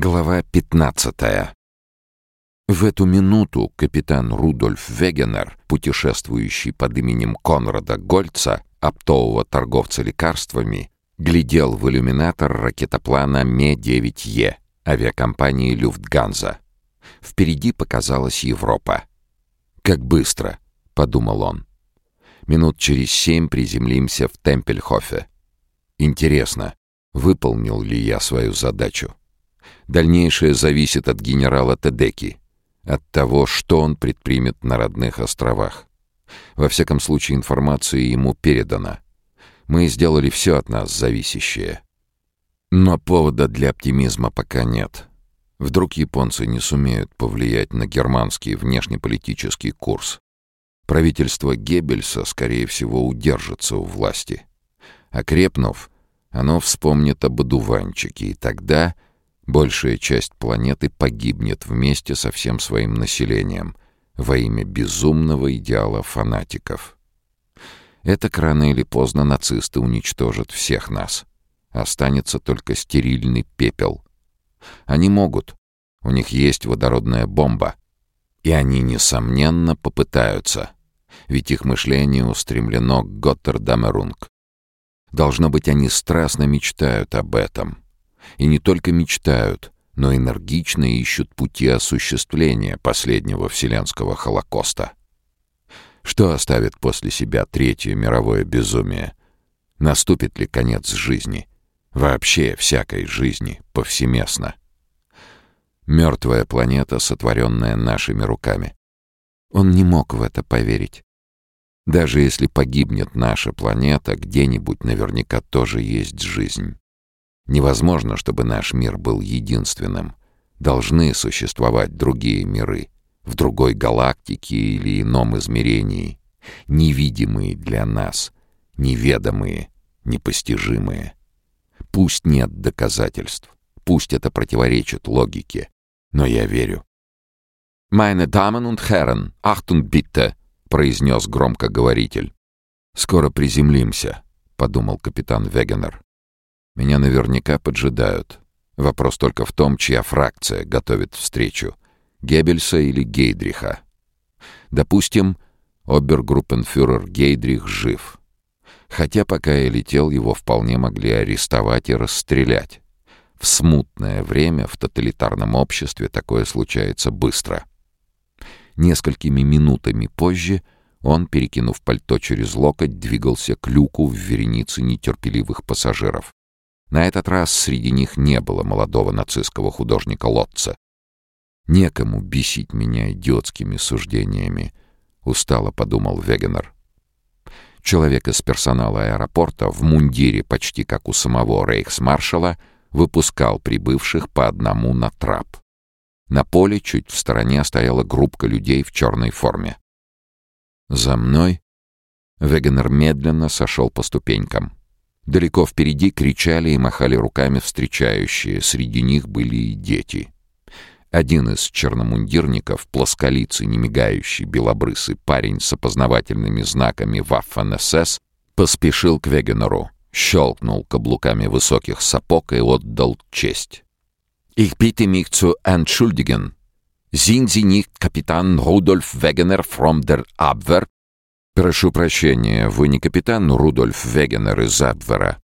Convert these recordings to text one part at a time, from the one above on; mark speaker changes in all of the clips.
Speaker 1: Глава 15 В эту минуту капитан Рудольф Вегенер, путешествующий под именем Конрада Гольца, оптового торговца лекарствами, глядел в иллюминатор ракетоплана Ме-9Е авиакомпании «Люфтганза». Впереди показалась Европа. «Как быстро!» — подумал он. «Минут через семь приземлимся в Темпельхофе. Интересно, выполнил ли я свою задачу?» Дальнейшее зависит от генерала Тедеки, от того, что он предпримет на родных островах. Во всяком случае, информация ему передана. Мы сделали все от нас зависящее. Но повода для оптимизма пока нет. Вдруг японцы не сумеют повлиять на германский внешнеполитический курс. Правительство Геббельса, скорее всего, удержится у власти. Окрепнув, оно вспомнит об одуванчике, и тогда большая часть планеты погибнет вместе со всем своим населением во имя безумного идеала фанатиков. Это рано или поздно нацисты уничтожат всех нас. Останется только стерильный пепел. Они могут. У них есть водородная бомба. И они, несомненно, попытаются. Ведь их мышление устремлено к Готтердамерунг. Должно быть, они страстно мечтают об этом — и не только мечтают, но энергично ищут пути осуществления последнего вселенского Холокоста. Что оставит после себя Третье мировое безумие? Наступит ли конец жизни? Вообще всякой жизни, повсеместно. Мертвая планета, сотворенная нашими руками. Он не мог в это поверить. Даже если погибнет наша планета, где-нибудь наверняка тоже есть жизнь. Невозможно, чтобы наш мир был единственным. Должны существовать другие миры, в другой галактике или ином измерении, невидимые для нас, неведомые, непостижимые. Пусть нет доказательств, пусть это противоречит логике, но я верю. «Meine Damen und Herren, Achtung bitte!» — произнес громкоговоритель. «Скоро приземлимся», — подумал капитан Вегенер. Меня наверняка поджидают. Вопрос только в том, чья фракция готовит встречу — Геббельса или Гейдриха. Допустим, обергруппенфюрер Гейдрих жив. Хотя пока я летел, его вполне могли арестовать и расстрелять. В смутное время в тоталитарном обществе такое случается быстро. Несколькими минутами позже он, перекинув пальто через локоть, двигался к люку в веренице нетерпеливых пассажиров. На этот раз среди них не было молодого нацистского художника Лотца. «Некому бесить меня идиотскими суждениями», — устало подумал Вегенер. Человек из персонала аэропорта в мундире почти как у самого рейхсмаршала выпускал прибывших по одному на трап. На поле чуть в стороне стояла группка людей в черной форме. За мной Вегенер медленно сошел по ступенькам. Далеко впереди кричали и махали руками встречающие, среди них были и дети. Один из черномундирников, плосколицый, немигающий, белобрысый парень с опознавательными знаками Waffen-СС, поспешил к Вегенеру, щелкнул каблуками высоких сапог и отдал честь. «Ich bitte mich zu entschuldigen. Sind Sie nicht Kapitän Rudolf Wegener from «Прошу прощения, вы не капитан Рудольф Вегенер из Абвера?»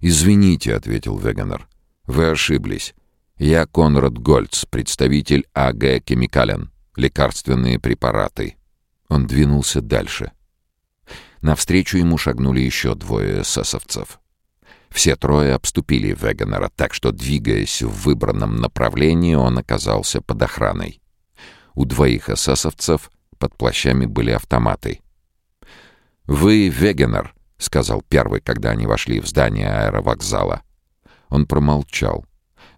Speaker 1: «Извините», — ответил Вегенер. «Вы ошиблись. Я Конрад Гольц, представитель АГ «Химикален», лекарственные препараты». Он двинулся дальше. Навстречу ему шагнули еще двое эсэсовцев. Все трое обступили Вегенера, так что, двигаясь в выбранном направлении, он оказался под охраной. У двоих эсэсовцев под плащами были автоматы. «Вы Вегенер», — сказал первый, когда они вошли в здание аэровокзала. Он промолчал.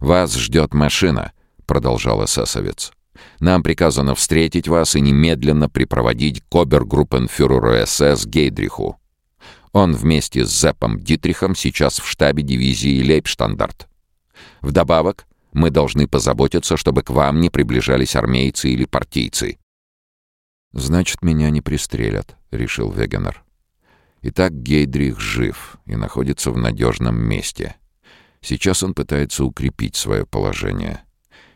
Speaker 1: «Вас ждет машина», — продолжал эсэсовец. «Нам приказано встретить вас и немедленно припроводить к СС Гейдриху. Он вместе с Зеппом Дитрихом сейчас в штабе дивизии Лейбштандарт. Вдобавок, мы должны позаботиться, чтобы к вам не приближались армейцы или партийцы. «Значит, меня не пристрелят», — решил Вегенер. Итак, Гейдрих жив и находится в надежном месте. Сейчас он пытается укрепить свое положение.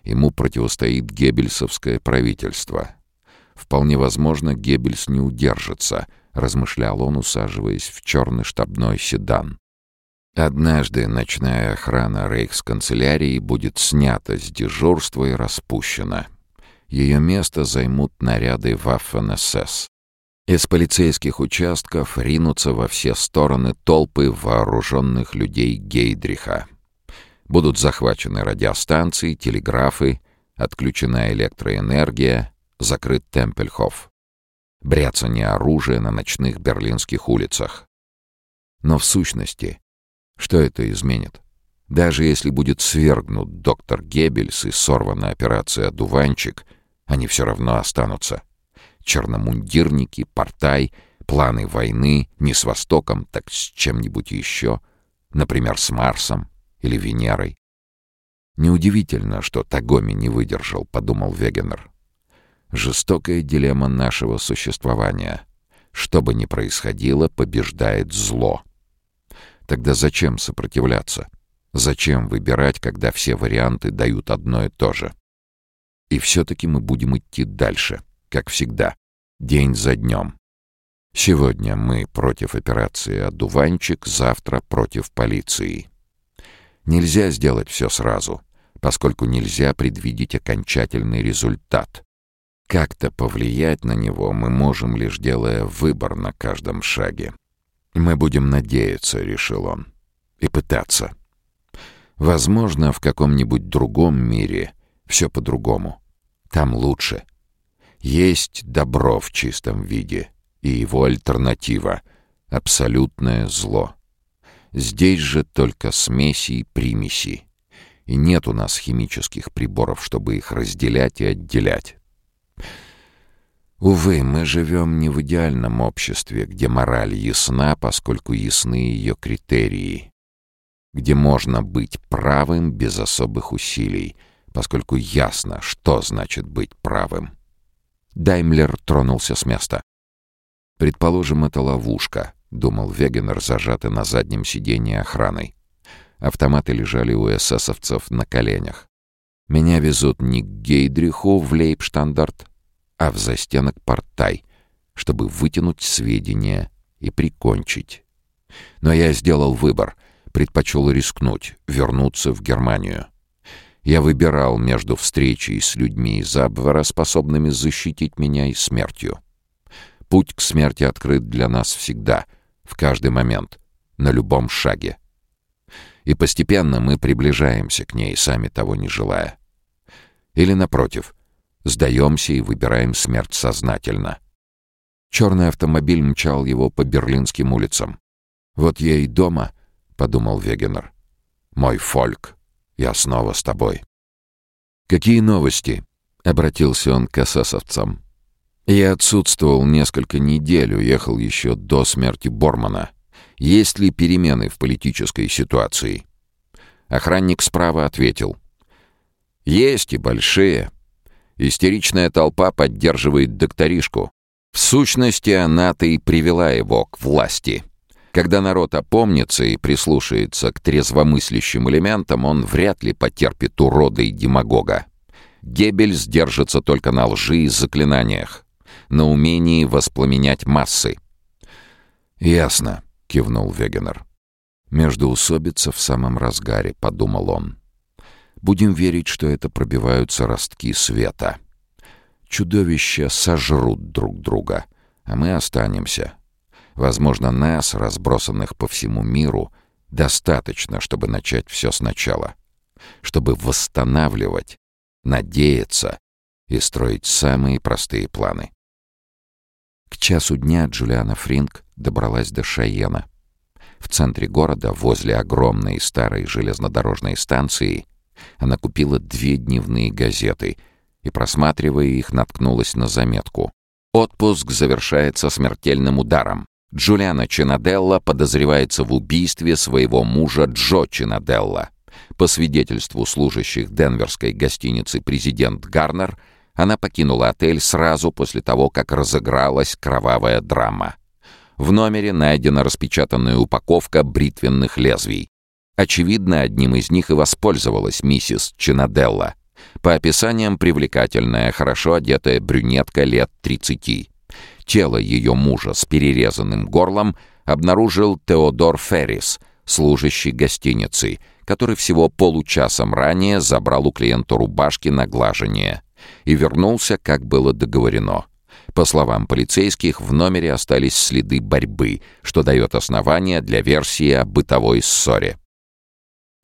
Speaker 1: Ему противостоит геббельсовское правительство. Вполне возможно, Геббельс не удержится, размышлял он, усаживаясь в черный штабной седан. Однажды ночная охрана рейхсканцелярии будет снята с дежурства и распущена. Ее место займут наряды Waffen-СС. Из полицейских участков ринутся во все стороны толпы вооруженных людей Гейдриха. Будут захвачены радиостанции, телеграфы, отключена электроэнергия, закрыт Темпельхоф. Бряцание оружия на ночных берлинских улицах. Но в сущности, что это изменит? Даже если будет свергнут доктор Геббельс и сорвана операция «Дуванчик», они все равно останутся черномундирники, портай, планы войны не с Востоком, так с чем-нибудь еще, например, с Марсом или Венерой. «Неудивительно, что Тагоми не выдержал», — подумал Вегенер. «Жестокая дилемма нашего существования. Что бы ни происходило, побеждает зло. Тогда зачем сопротивляться? Зачем выбирать, когда все варианты дают одно и то же? И все-таки мы будем идти дальше как всегда, день за днем. Сегодня мы против операции «Одуванчик», завтра против полиции. Нельзя сделать все сразу, поскольку нельзя предвидеть окончательный результат. Как-то повлиять на него мы можем, лишь делая выбор на каждом шаге. «Мы будем надеяться», — решил он, — «и пытаться. Возможно, в каком-нибудь другом мире все по-другому. Там лучше». Есть добро в чистом виде, и его альтернатива — абсолютное зло. Здесь же только смеси и примеси, и нет у нас химических приборов, чтобы их разделять и отделять. Увы, мы живем не в идеальном обществе, где мораль ясна, поскольку ясны ее критерии, где можно быть правым без особых усилий, поскольку ясно, что значит быть правым. Даймлер тронулся с места. «Предположим, это ловушка», — думал Вегенер, зажатый на заднем сиденье охраной. Автоматы лежали у эсэсовцев на коленях. «Меня везут не к Гейдриху в Лейбштандарт, а в застенок Портай, чтобы вытянуть сведения и прикончить. Но я сделал выбор, предпочел рискнуть, вернуться в Германию. Я выбирал между встречей с людьми из Абвера, способными защитить меня, и смертью. Путь к смерти открыт для нас всегда, в каждый момент, на любом шаге. И постепенно мы приближаемся к ней, сами того не желая. Или, напротив, сдаемся и выбираем смерть сознательно. Черный автомобиль мчал его по берлинским улицам. «Вот я и дома», — подумал Вегенер. «Мой фольк». Я снова с тобой». «Какие новости?» — обратился он к эсэсовцам. «Я отсутствовал несколько недель, уехал еще до смерти Бормана. Есть ли перемены в политической ситуации?» Охранник справа ответил. «Есть и большие. Истеричная толпа поддерживает докторишку. В сущности, она-то и привела его к власти». Когда народ опомнится и прислушается к трезвомыслящим элементам, он вряд ли потерпит урода и демагога. Гебель сдержится только на лжи и заклинаниях, на умении воспламенять массы. «Ясно», — кивнул Вегенер. «Междоусобица в самом разгаре», — подумал он. «Будем верить, что это пробиваются ростки света. Чудовища сожрут друг друга, а мы останемся, Возможно, нас, разбросанных по всему миру, достаточно, чтобы начать все сначала. Чтобы восстанавливать, надеяться и строить самые простые планы. К часу дня Джулиана Фринг добралась до Шайена. В центре города, возле огромной старой железнодорожной станции, она купила две дневные газеты и, просматривая их, наткнулась на заметку. Отпуск завершается смертельным ударом. Джулиана Чинаделла подозревается в убийстве своего мужа Джо Чинаделла. По свидетельству служащих денверской гостиницы «Президент Гарнер», она покинула отель сразу после того, как разыгралась кровавая драма. В номере найдена распечатанная упаковка бритвенных лезвий. Очевидно, одним из них и воспользовалась миссис Чинаделла. По описаниям привлекательная, хорошо одетая брюнетка лет 30. Тело ее мужа с перерезанным горлом обнаружил Теодор Феррис, служащий гостиницей, который всего получасом ранее забрал у клиента рубашки на глажение и вернулся, как было договорено. По словам полицейских, в номере остались следы борьбы, что дает основание для версии о бытовой ссоре.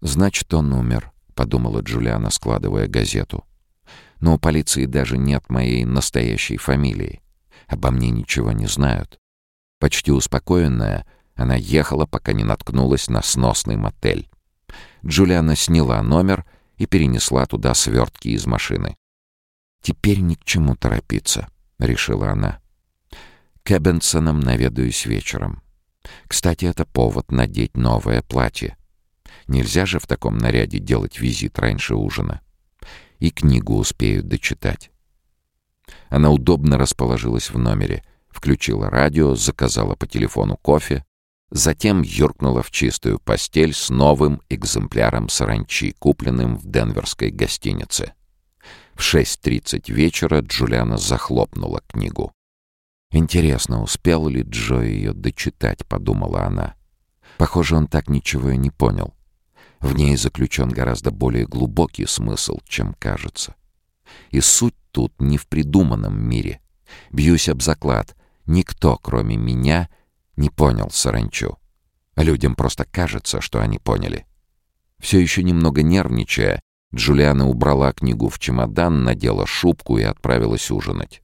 Speaker 2: «Значит, он умер», — подумала Джулиана, складывая газету. «Но у полиции даже нет моей настоящей фамилии. Обо мне ничего не знают». Почти успокоенная, она ехала, пока не наткнулась на сносный мотель. Джулиана сняла номер и перенесла туда свертки из машины. «Теперь ни к чему торопиться», — решила она. «К Эббенсонам наведаюсь вечером. Кстати, это повод надеть новое платье. Нельзя же в таком наряде делать визит раньше ужина. И книгу успею дочитать». Она удобно расположилась в номере, включила радио, заказала по телефону кофе, затем юркнула в чистую постель с новым экземпляром саранчи, купленным в денверской гостинице. В 6.30 вечера Джулиана захлопнула книгу. «Интересно, успел ли Джо ее дочитать?» — подумала она. Похоже, он так ничего и не понял. В ней заключен гораздо более глубокий смысл, чем кажется. И суть тут не в придуманном мире. Бьюсь об заклад. Никто, кроме меня, не понял саранчу. Людям просто кажется, что они поняли. Все еще немного нервничая, Джулиана убрала книгу в чемодан, надела шубку и отправилась ужинать.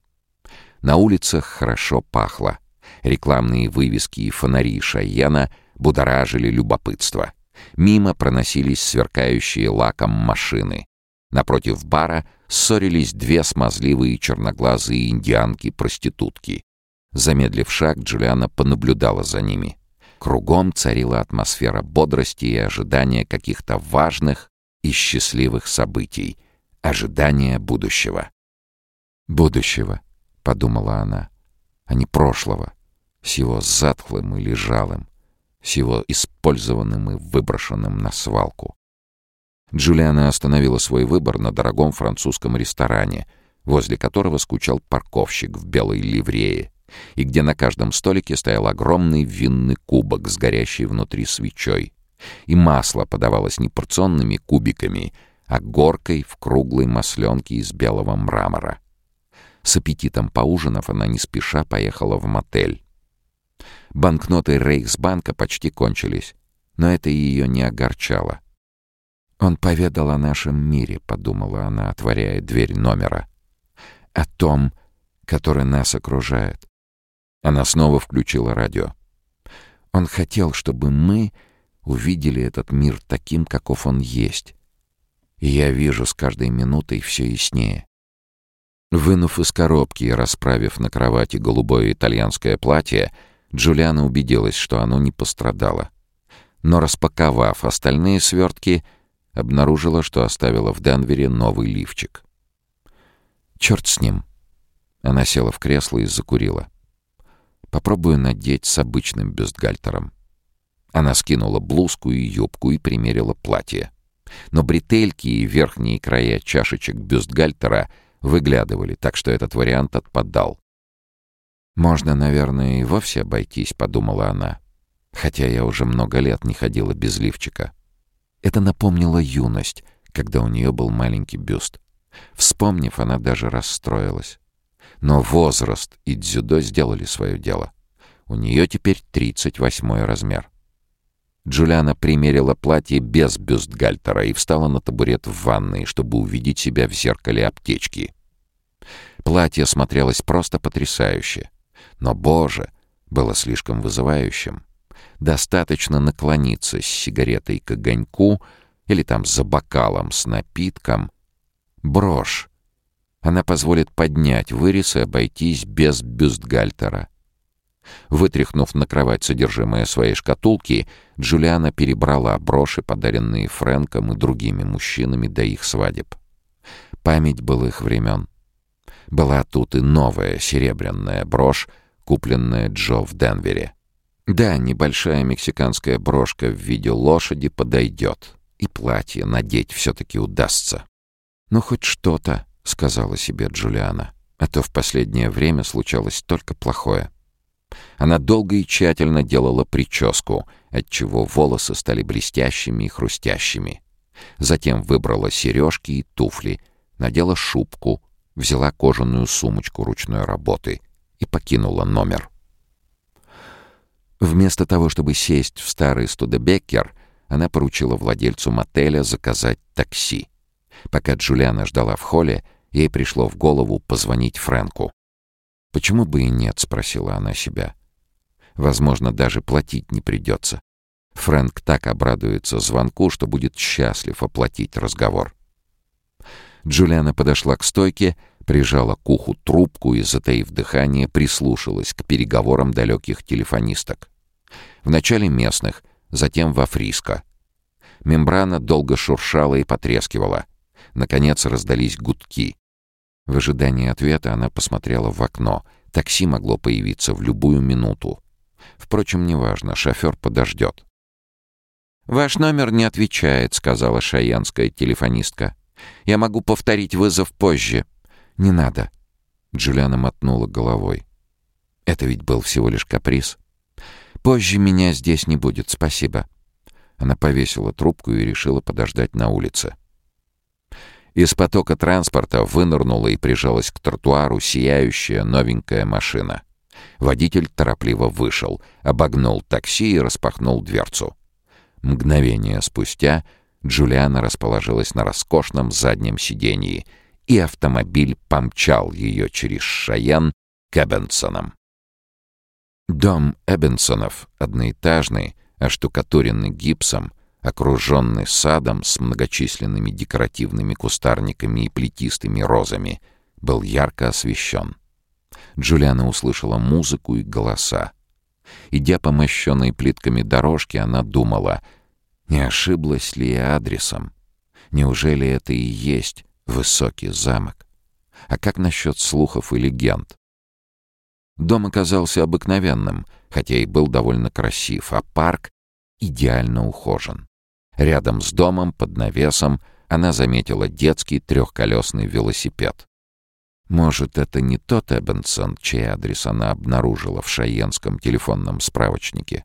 Speaker 2: На улицах хорошо пахло. Рекламные вывески и фонари Шайена будоражили любопытство. Мимо проносились сверкающие лаком машины. Напротив бара ссорились две смазливые черноглазые индианки-проститутки. Замедлив шаг, Джулиана понаблюдала за ними. Кругом царила атмосфера бодрости и ожидания каких-то важных, и счастливых событий, ожидания будущего. «Будущего», — подумала она, — «а не прошлого, с его затхлым и лежалым, с его использованным и выброшенным на свалку». Джулиана остановила свой выбор на дорогом французском ресторане, возле которого скучал парковщик в белой ливрее, и где на каждом столике стоял огромный винный кубок с горящей внутри свечой и масло подавалось не порционными кубиками, а горкой в круглой масленке из белого мрамора. С аппетитом поужинав, она не спеша поехала в мотель. Банкноты Рейхсбанка почти кончились, но это ее не огорчало. «Он поведал о нашем мире», — подумала она, отворяя дверь номера. «О том, который нас окружает». Она снова включила радио. «Он хотел, чтобы мы увидели этот мир таким, каков он есть. И я вижу с каждой минутой все яснее. Вынув из коробки и расправив на кровати голубое итальянское платье, Джулиана убедилась, что оно не пострадало. Но распаковав остальные свертки, обнаружила, что оставила в Денвере новый лифчик. «Черт с ним!» Она села в кресло и закурила. «Попробую надеть с обычным бюстгальтером». Она скинула блузку и юбку и примерила платье. Но бретельки и верхние края чашечек бюстгальтера выглядывали, так что этот вариант отпадал. «Можно, наверное, и вовсе обойтись», — подумала она. Хотя я уже много лет не ходила без лифчика. Это напомнило юность, когда у нее был маленький бюст. Вспомнив, она даже расстроилась. Но возраст и дзюдо сделали свое дело. У нее теперь 38 размер. Джулиана примерила платье без бюстгальтера и встала на табурет в ванной, чтобы увидеть себя в зеркале аптечки. Платье смотрелось просто потрясающе. Но, боже, было слишком вызывающим. Достаточно наклониться с сигаретой к огоньку или там за бокалом с напитком. Брошь. Она позволит поднять вырез и обойтись без бюстгальтера. Вытряхнув на кровать содержимое своей шкатулки, Джулиана перебрала броши, подаренные Фрэнком и другими мужчинами до их свадеб. Память былых времен. Была тут и новая серебряная брошь, купленная Джо в Денвере. Да, небольшая мексиканская брошка в виде лошади подойдет. И платье надеть все-таки удастся. «Ну, хоть что-то», — сказала себе Джулиана. «А то в последнее время случалось только плохое». Она долго и тщательно делала прическу, отчего волосы стали блестящими и хрустящими. Затем выбрала сережки и туфли, надела шубку, взяла кожаную сумочку ручной работы и покинула номер. Вместо того, чтобы сесть в старый Студебеккер, она поручила владельцу мотеля заказать такси. Пока Джулиана ждала в холле, ей пришло в голову позвонить Фрэнку. «Почему бы и нет?» — спросила она себя. «Возможно, даже платить не придется. Фрэнк так обрадуется звонку, что будет счастлив оплатить разговор». Джулиана подошла к стойке, прижала к уху трубку и, затаив дыхание, прислушалась к переговорам далеких телефонисток. Вначале местных, затем во Фриско. Мембрана долго шуршала и потрескивала. Наконец раздались гудки. В ожидании ответа она посмотрела в окно. Такси могло появиться в любую минуту. Впрочем, неважно, шофер подождет. «Ваш номер не отвечает», — сказала шаянская телефонистка. «Я могу повторить вызов позже». «Не надо». Джулиана мотнула головой. «Это ведь был всего лишь каприз. Позже меня здесь не будет, спасибо». Она повесила трубку и решила подождать на улице. Из потока транспорта вынырнула и прижалась к тротуару сияющая новенькая машина. Водитель торопливо вышел, обогнул такси и распахнул дверцу. Мгновение спустя Джулиана расположилась на роскошном заднем сиденье, и автомобиль помчал ее через Шаян к Эббенсонам. Дом Эббенсонов, одноэтажный, оштукатуренный гипсом, окруженный садом с многочисленными декоративными кустарниками и плетистыми розами, был ярко освещен. Джулиана услышала музыку и голоса. Идя по мощенной плитками дорожке, она думала, не ошиблась ли я адресом? Неужели это и есть высокий замок? А как насчет слухов и легенд? Дом оказался обыкновенным, хотя и был довольно красив, а парк идеально ухожен. Рядом с домом, под навесом, она заметила детский трехколесный велосипед. Может, это не тот Эббенсон, чей адрес она обнаружила в шаенском телефонном справочнике?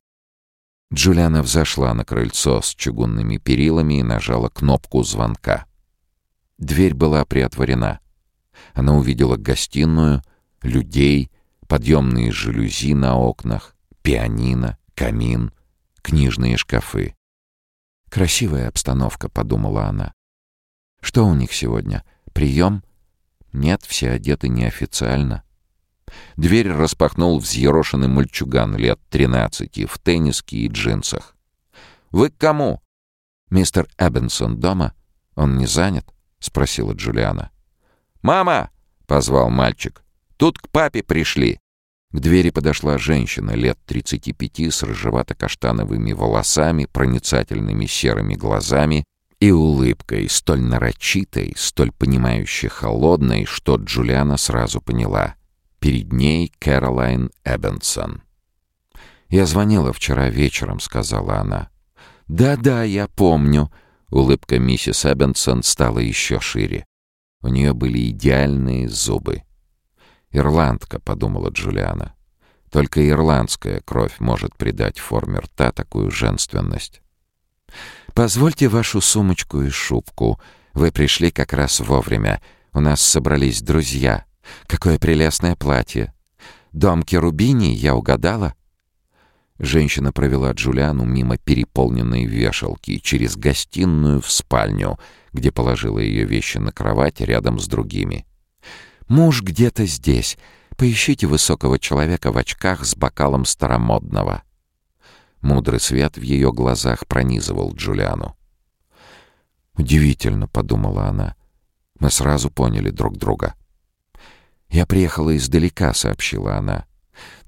Speaker 2: Джулиана взошла на крыльцо с чугунными перилами и нажала кнопку звонка. Дверь была приотворена. Она увидела гостиную, людей, подъемные жалюзи на окнах, пианино, камин, книжные шкафы. «Красивая обстановка», — подумала она. «Что у них сегодня? Прием?» «Нет, все одеты неофициально». Дверь распахнул взъерошенный мальчуган лет тринадцати в тенниске и джинсах. «Вы к кому?» «Мистер Эббенсон дома? Он не занят?» — спросила Джулиана. «Мама!» — позвал мальчик. «Тут к папе пришли». К двери подошла женщина лет 35 с рыжевато-каштановыми волосами, проницательными серыми глазами и улыбкой, столь нарочитой, столь понимающе холодной, что Джулиана сразу поняла. Перед ней Кэролайн Эббенсон. «Я звонила вчера вечером», — сказала она. «Да-да, я помню». Улыбка миссис Эббенсон стала еще шире. У нее были идеальные зубы. «Ирландка», — подумала Джулиана. «Только ирландская кровь может придать форме рта такую женственность». «Позвольте вашу сумочку и шубку. Вы пришли как раз вовремя. У нас собрались друзья. Какое прелестное платье. Дом Керубини я угадала?» Женщина провела Джулиану мимо переполненной вешалки через гостиную в спальню, где положила ее вещи на кровать рядом с другими. Муж где-то здесь. Поищите высокого человека в очках с бокалом старомодного». Мудрый свет в ее глазах пронизывал Джулиану. «Удивительно», — подумала она. «Мы сразу поняли друг друга». «Я приехала издалека», — сообщила она.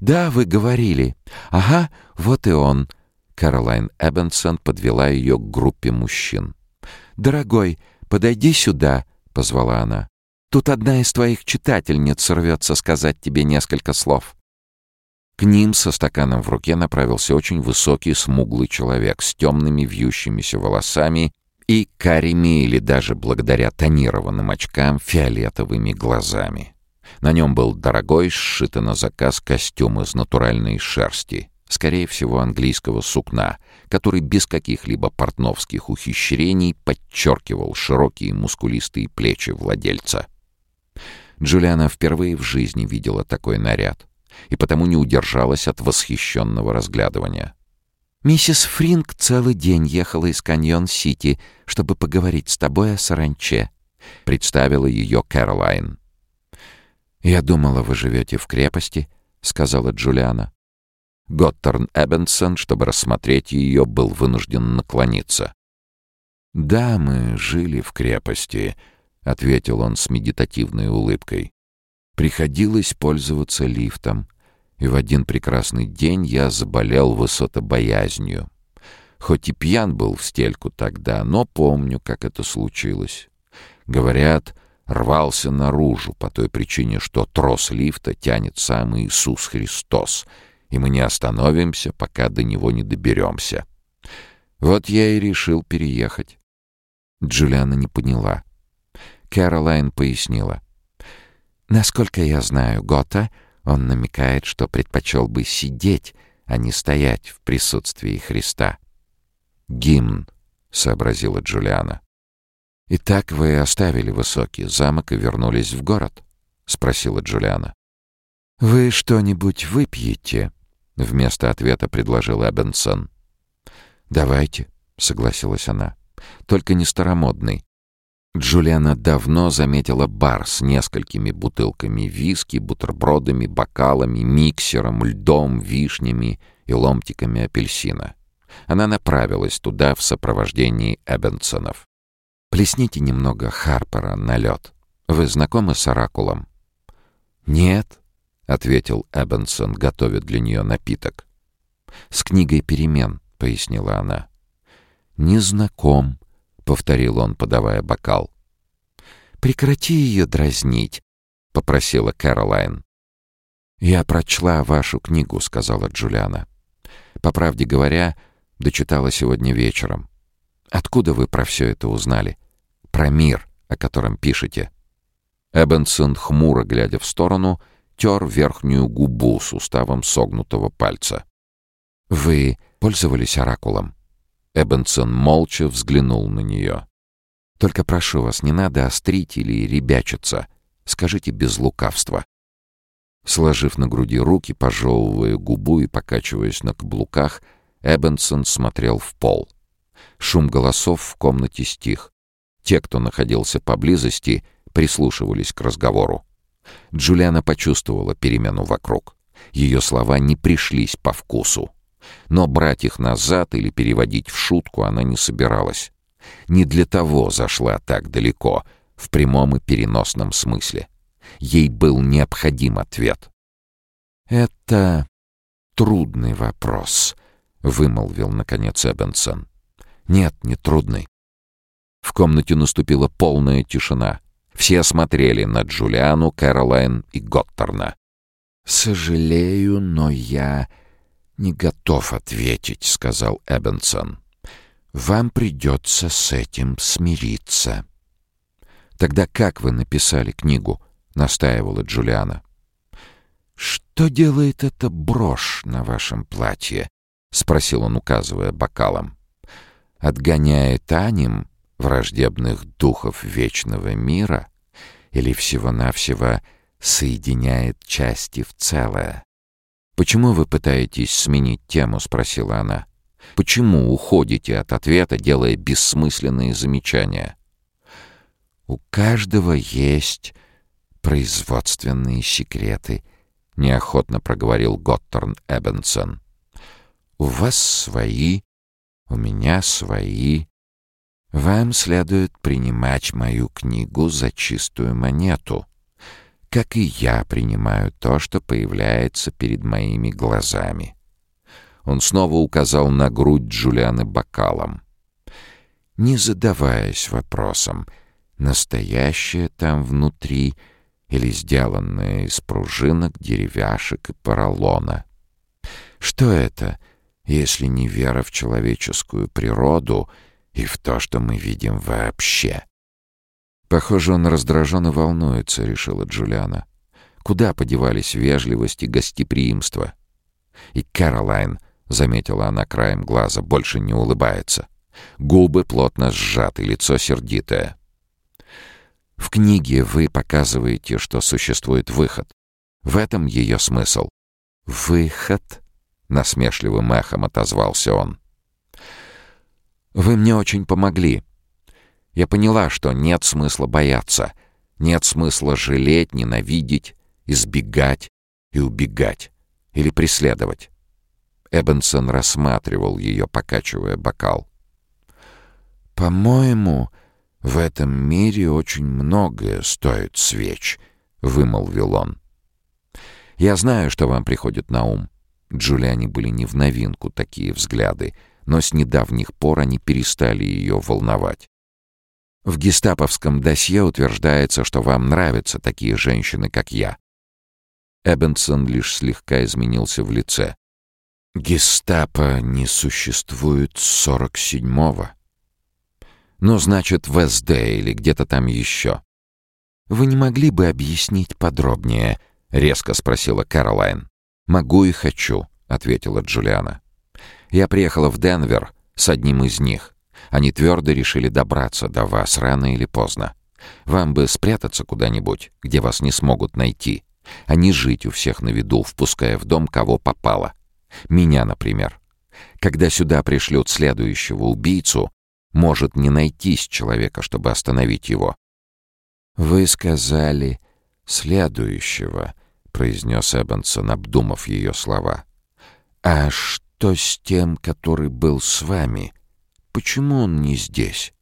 Speaker 2: «Да, вы говорили. Ага, вот и он». Каролайн Эббенсон подвела ее к группе мужчин. «Дорогой, подойди сюда», — позвала она. Тут одна из твоих читательниц рвется сказать тебе несколько слов». К ним со стаканом в руке направился очень высокий смуглый человек с темными вьющимися волосами и карими или даже благодаря тонированным очкам фиолетовыми глазами. На нем был дорогой, сшитый на заказ костюм из натуральной шерсти, скорее всего, английского сукна, который без каких-либо портновских ухищрений подчеркивал широкие мускулистые плечи владельца. Джулиана впервые в жизни видела такой наряд и потому не удержалась от восхищенного разглядывания. «Миссис Фринг целый день ехала из Каньон-Сити, чтобы поговорить с тобой о саранче», — представила ее Кэролайн. «Я думала, вы живете в крепости», — сказала Джулиана. Готтерн Эббенсон, чтобы рассмотреть ее, был вынужден наклониться. «Да, мы жили в крепости», — ответил он с медитативной улыбкой. «Приходилось пользоваться лифтом, и в один прекрасный день я заболел высотобоязнью. Хоть и пьян был в стельку тогда, но помню, как это случилось. Говорят, рвался наружу по той причине, что трос лифта тянет сам Иисус Христос, и мы не остановимся, пока до него не доберемся. Вот я и решил переехать. Джулиана не поняла. Кэролайн пояснила. «Насколько я знаю Гота, он намекает, что предпочел бы сидеть, а не стоять в присутствии Христа». «Гимн», — сообразила Джулиана. «Итак вы оставили высокий замок и вернулись в город?» — спросила Джулиана. «Вы что-нибудь выпьете?» — вместо ответа предложил Эббенсон. «Давайте», — согласилась она. «Только не старомодный». Джулиана давно заметила бар с несколькими бутылками виски, бутербродами, бокалами, миксером, льдом, вишнями и ломтиками апельсина. Она направилась туда в сопровождении Эббенсонов. Плесните немного Харпера на лед. Вы знакомы с Оракулом?» «Нет», — ответил Эббенсон, готовя для нее напиток. «С книгой перемен», — пояснила она. «Не знаком», — повторил он, подавая бокал. «Прекрати ее дразнить», — попросила Кэролайн. «Я прочла вашу книгу», — сказала Джулиана. «По правде говоря, дочитала сегодня вечером. Откуда вы про все это узнали? Про мир, о котором пишете?» Эббенсон, хмуро глядя в сторону, тер верхнюю губу с уставом согнутого пальца. «Вы пользовались оракулом?» Эббенсон молча взглянул на нее. «Только прошу вас, не надо острить или ребячиться. Скажите без лукавства». Сложив на груди руки, пожевывая губу и покачиваясь на каблуках, Эббенсон смотрел в пол. Шум голосов в комнате стих. Те, кто находился поблизости, прислушивались к разговору. Джулиана почувствовала перемену вокруг. Ее слова не пришлись по вкусу. Но брать их назад или переводить в шутку она не собиралась. Не для того зашла так далеко, в прямом и переносном смысле. Ей был необходим ответ. «Это трудный вопрос», — вымолвил, наконец, Эббенсон. «Нет, не трудный». В комнате наступила полная тишина. Все смотрели на Джулиану, Кэролайн и Готтерна. «Сожалею, но я не готов ответить», — сказал Эббенсон. «Вам придется с этим смириться». «Тогда как вы написали книгу?» — настаивала Джулиана. «Что делает эта брошь на вашем платье?» — спросил он, указывая бокалом. «Отгоняет аним враждебных духов вечного мира или всего-навсего соединяет части в целое?» «Почему вы пытаетесь сменить тему?» — спросила она. «Почему уходите от ответа, делая бессмысленные замечания?» «У каждого есть производственные секреты», — неохотно проговорил Готтерн Эббенсон. У вас свои, у меня свои. Вам следует принимать мою книгу за чистую монету, как и я принимаю то, что появляется перед моими глазами. Он снова указал на грудь Джулианы бокалом. Не задаваясь вопросом, настоящее там внутри или сделанное из пружинок, деревяшек и поролона. Что это, если не вера в человеческую природу и в то, что мы видим вообще? Похоже, он раздражен и волнуется, решила Джулиана. Куда подевались вежливость и гостеприимство? И Кэролайн, заметила она краем глаза, больше не улыбается. Губы плотно сжаты, лицо сердитое. В книге вы показываете, что существует выход. В этом ее смысл. «Выход?» — насмешливым эхом отозвался он. «Вы мне очень помогли. Я поняла, что нет смысла бояться, нет смысла жалеть, ненавидеть, избегать и убегать или преследовать». Эббенсон рассматривал ее, покачивая бокал. «По-моему, в этом мире очень многое стоит свеч», — вымолвил он. Я знаю, что вам приходит на ум. Джулиане были не в новинку такие взгляды, но с недавних пор они перестали ее волновать. В гестаповском досье утверждается, что вам нравятся такие женщины, как я. Эббенсон лишь слегка изменился в лице. Гестапо не существует с 47-го. Ну, значит, в СД или где-то там еще. Вы не могли бы объяснить подробнее, — резко спросила Кэролайн. «Могу и хочу», — ответила Джулиана. «Я приехала в Денвер с одним из них. Они твердо решили добраться до вас рано или поздно. Вам бы спрятаться куда-нибудь, где вас не смогут найти, а не жить у всех на виду, впуская в дом кого попало. Меня, например. Когда сюда пришлют следующего убийцу, может не найтись человека, чтобы остановить его». «Вы сказали следующего», — произнес Эббенсон, обдумав ее слова. «А что с тем, который был с вами? Почему он не здесь?»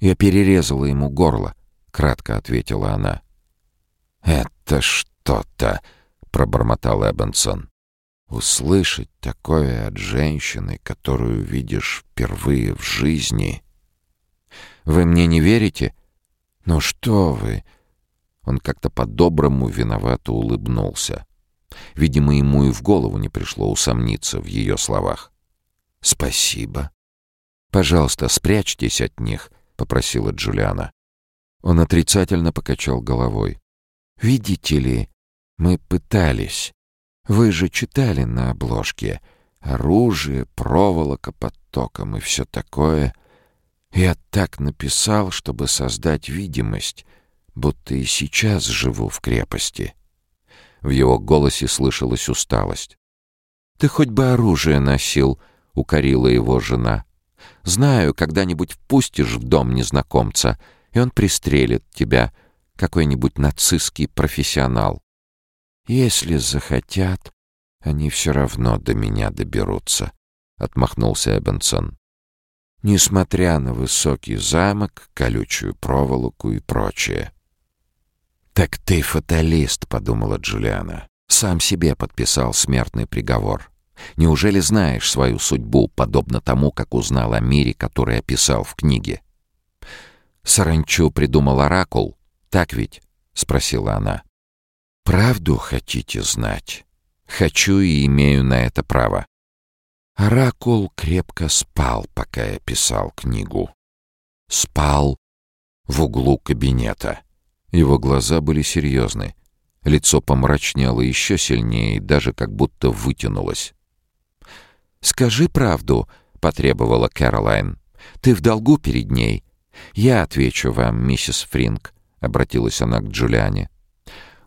Speaker 2: «Я перерезала ему горло», — кратко ответила она. «Это что-то», — пробормотал Эббенсон. «Услышать такое от женщины, которую видишь впервые в жизни...» «Вы мне не верите?» «Ну что вы!» Он как-то по-доброму виновато улыбнулся. Видимо, ему и в голову не пришло усомниться в ее словах. «Спасибо». «Пожалуйста, спрячьтесь от них», — попросила Джулиана. Он отрицательно покачал головой. «Видите ли, мы пытались. Вы же читали на обложке. Оружие, проволока под током и все такое. Я так написал, чтобы создать видимость, будто и сейчас живу в крепости». В его голосе слышалась усталость. «Ты хоть бы оружие носил», — укорила его жена. «Знаю, когда-нибудь впустишь в дом незнакомца, и он пристрелит тебя, какой-нибудь нацистский профессионал. Если захотят, они все равно до меня доберутся», — отмахнулся Эббенсон. «Несмотря на высокий замок, колючую проволоку и прочее». «Так ты фаталист», — подумала Джулиана. «Сам себе подписал смертный приговор. Неужели знаешь свою судьбу, подобно тому, как узнал о мире, который описал в книге?» «Саранчу придумал оракул, так ведь?» — спросила она. «Правду хотите знать?» «Хочу и имею на это право». Оракул крепко спал, пока я писал книгу. Спал в углу кабинета. Его глаза были серьезны. Лицо помрачнело еще сильнее и даже как будто вытянулось. «Скажи правду», — потребовала Кэролайн. «Ты в долгу перед ней». «Я отвечу вам, миссис Фринг», — обратилась она к Джулиане.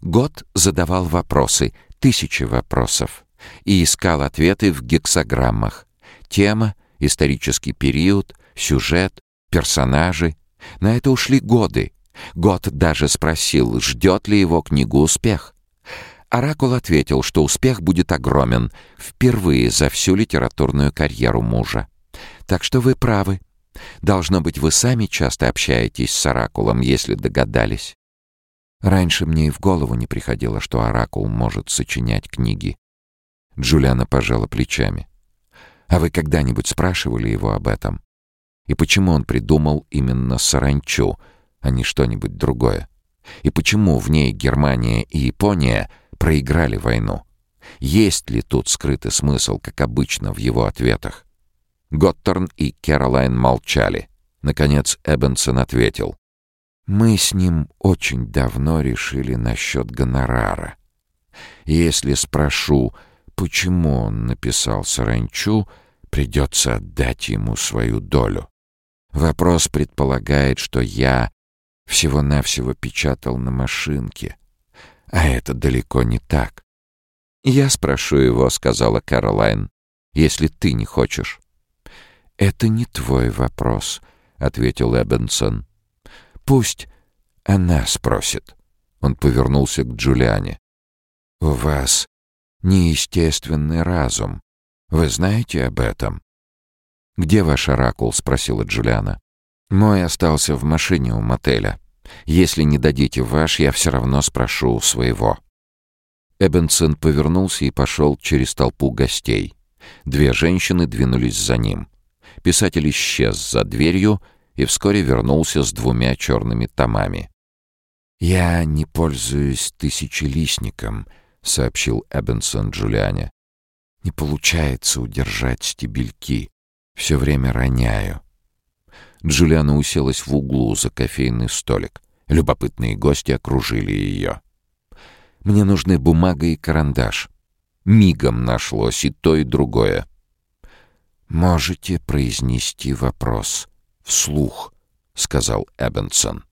Speaker 2: Год задавал вопросы, тысячи вопросов, и искал ответы в гексограммах. Тема, исторический период, сюжет, персонажи. На это ушли годы. Год даже спросил, ждет ли его книгу успех. Оракул ответил, что успех будет огромен впервые за всю литературную карьеру мужа. Так что вы правы. Должно быть, вы сами часто общаетесь с Оракулом, если догадались. Раньше мне и в голову не приходило, что Оракул может сочинять книги. Джулиана пожала плечами. А вы когда-нибудь спрашивали его об этом? И почему он придумал именно саранчу — а не что-нибудь другое? И почему в ней Германия и Япония проиграли войну? Есть ли тут скрытый смысл, как обычно, в его ответах? Готтерн и Кэролайн молчали. Наконец Эббенсон ответил. «Мы с ним очень давно решили насчет гонорара. Если спрошу, почему он написал саранчу, придется отдать ему свою долю. Вопрос предполагает, что я всего-навсего печатал на машинке. А это далеко не так. «Я спрошу его», — сказала Каролайн, — «если ты не хочешь». «Это не твой вопрос», — ответил Эббенсон. «Пусть она спросит». Он повернулся к Джулиане. «У вас неестественный разум. Вы знаете об этом?» «Где ваш оракул?» — спросила Джулиана. «Мой остался в машине у мотеля. Если не дадите ваш, я все равно спрошу у своего». Эббенсон повернулся и пошел через толпу гостей. Две женщины двинулись за ним. Писатель исчез за дверью и вскоре вернулся с двумя черными томами. «Я не пользуюсь тысячелистником», — сообщил Эббенсон Джулиане. «Не получается удержать стебельки. Все время роняю». Джулиана уселась в углу за кофейный столик. Любопытные гости окружили ее. Мне нужны бумага и карандаш. Мигом нашлось и то, и другое. «Можете произнести вопрос вслух», — сказал Эббенсон.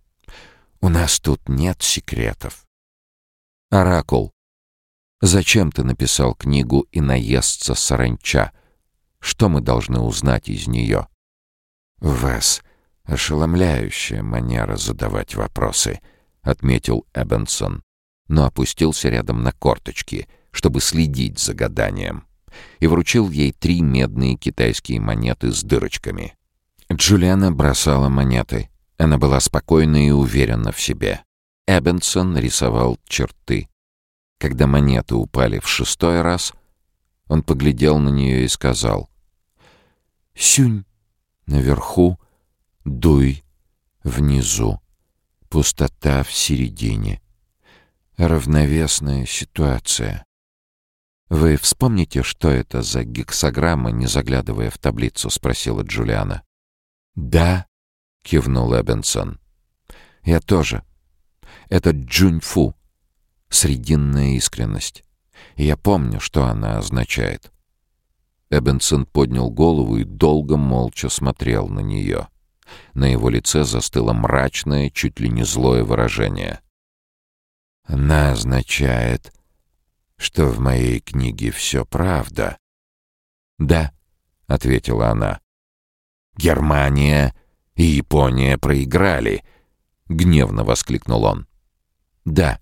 Speaker 2: «У нас тут нет секретов». «Оракул, зачем ты написал книгу и наестся саранча? Что мы должны узнать из нее?» «У вас ошеломляющая манера задавать вопросы», — отметил Эббенсон но опустился рядом на корточки, чтобы следить за гаданием, и вручил ей три медные китайские монеты с дырочками. Джулиана бросала монеты. Она была спокойна и уверена в себе. Эббенсон рисовал черты. Когда монеты упали в шестой раз, он поглядел на нее и сказал «Сюнь наверху, дуй внизу, пустота в середине равновесная ситуация. «Вы вспомните, что это за гексограмма, не заглядывая в таблицу?» — спросила Джулиана. «Да», — кивнул Эббенсон. «Я тоже. Это джуньфу, срединная искренность. Я помню, что она означает». Эббенсон поднял голову и долго молча смотрел на нее. На его лице застыло мрачное, чуть ли не злое выражение. Она означает, что в моей книге все правда. «Да», — ответила она. «Германия и Япония проиграли», — гневно воскликнул он. «Да».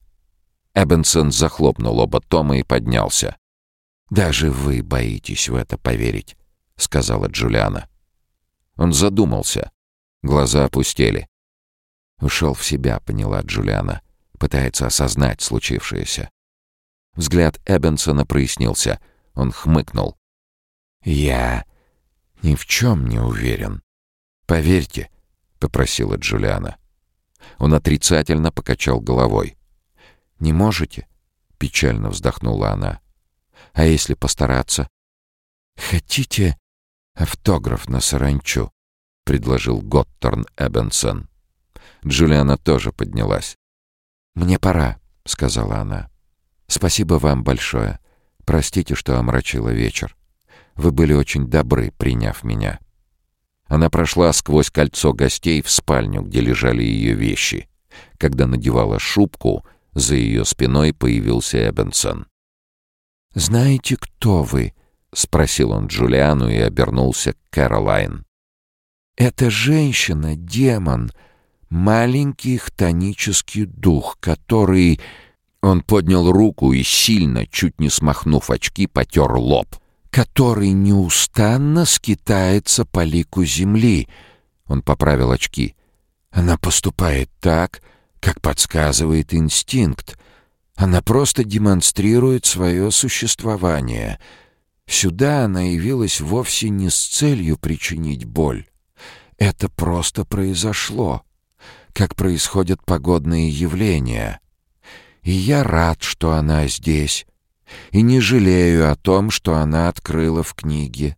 Speaker 2: Эббенсон захлопнул оба тома и поднялся. «Даже вы боитесь в это поверить», — сказала Джулиана. Он задумался. Глаза опустели. Ушел в себя, поняла Джулиана пытается осознать случившееся. Взгляд Эббенсона прояснился. Он хмыкнул. «Я ни в чем не уверен. Поверьте», — попросила Джулиана. Он отрицательно покачал головой. «Не можете?» — печально вздохнула она. «А если постараться?» «Хотите автограф на саранчу?» — предложил Готтерн Эббенсон. Джулиана тоже поднялась. «Мне пора», — сказала она. «Спасибо вам большое. Простите, что омрачила вечер. Вы были очень добры, приняв меня». Она прошла сквозь кольцо гостей в спальню, где лежали ее вещи. Когда надевала шубку, за ее спиной появился Эббенсон. «Знаете, кто вы?» — спросил он Джулиану и обернулся к Кэролайн. «Это женщина, демон, маленький хтонический дух, который... Он поднял руку и сильно, чуть не смахнув очки, потер лоб. Который неустанно скитается по лику земли. Он поправил очки. Она поступает так, как подсказывает инстинкт. Она просто демонстрирует свое существование. Сюда она явилась вовсе не с целью причинить боль. Это просто произошло как происходят погодные явления. И я рад, что она здесь. И не жалею о том, что она открыла в книге.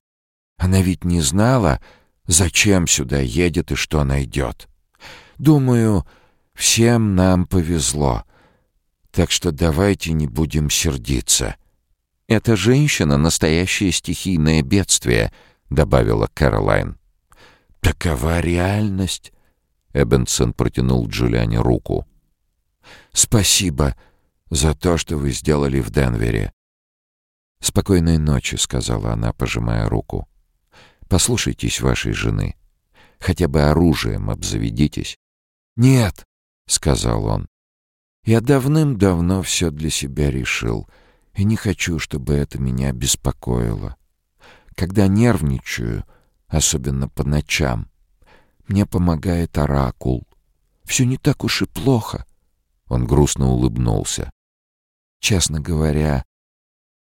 Speaker 2: Она ведь не знала, зачем сюда едет и что найдет. Думаю, всем нам повезло. Так что давайте не будем сердиться. «Эта женщина — настоящее стихийное бедствие», — добавила Кэролайн. «Такова реальность», — Эббенсон протянул Джулиане руку. «Спасибо за то, что вы сделали в Денвере». «Спокойной ночи», — сказала она, пожимая руку. «Послушайтесь вашей жены. Хотя бы оружием обзаведитесь». «Нет», — сказал он. «Я давным-давно все для себя решил, и не хочу, чтобы это меня беспокоило. Когда нервничаю, особенно по ночам. Мне помогает оракул. Все не так уж и плохо. Он грустно улыбнулся. Честно говоря,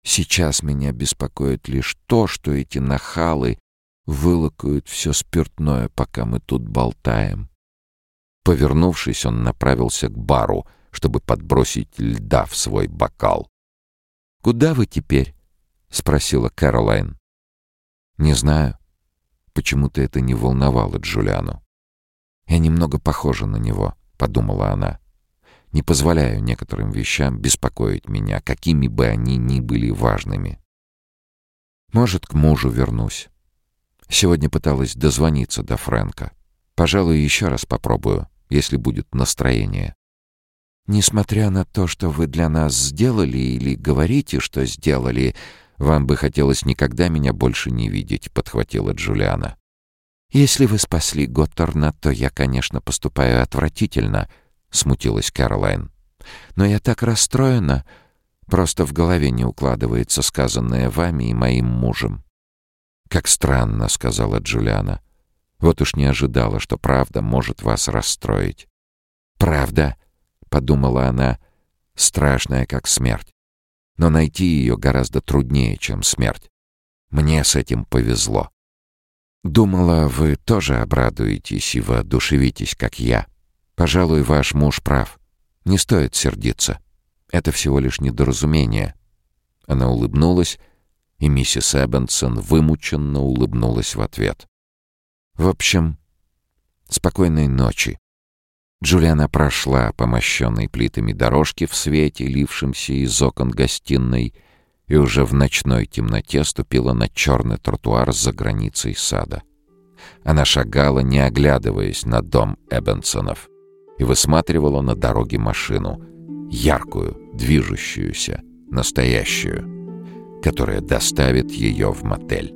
Speaker 2: сейчас меня беспокоит лишь то, что эти нахалы вылакают все спиртное, пока мы тут болтаем. Повернувшись, он направился к бару, чтобы подбросить льда в свой бокал. «Куда вы теперь?» — спросила Кэролайн. «Не знаю. Почему-то это не волновало Джулиану. «Я немного похожа на него», — подумала она. «Не позволяю некоторым вещам беспокоить меня, какими бы они ни были важными. Может, к мужу вернусь. Сегодня пыталась дозвониться до Фрэнка. Пожалуй, еще раз попробую, если будет настроение. Несмотря на то, что вы для нас сделали или говорите, что сделали, «Вам бы хотелось никогда меня больше не видеть», — подхватила Джулиана. «Если вы спасли Готтерна, то я, конечно, поступаю отвратительно», — смутилась Кэролайн. «Но я так расстроена. Просто в голове не укладывается сказанное вами и моим мужем». «Как странно», — сказала Джулиана. «Вот уж не ожидала, что правда может вас расстроить». «Правда», — подумала она, — «страшная, как смерть но найти ее гораздо труднее, чем смерть. Мне с этим повезло. Думала, вы тоже обрадуетесь и воодушевитесь, как я. Пожалуй, ваш муж прав. Не стоит сердиться. Это всего лишь недоразумение. Она улыбнулась, и миссис Эббенсон вымученно улыбнулась в ответ. В общем, спокойной ночи. Джулиана прошла по мощенной плитами дорожке в свете, лившемся из окон гостиной, и уже в ночной темноте ступила на черный тротуар за границей сада. Она шагала, не оглядываясь на дом Эббенсонов, и высматривала на дороге машину, яркую, движущуюся, настоящую, которая доставит ее в мотель.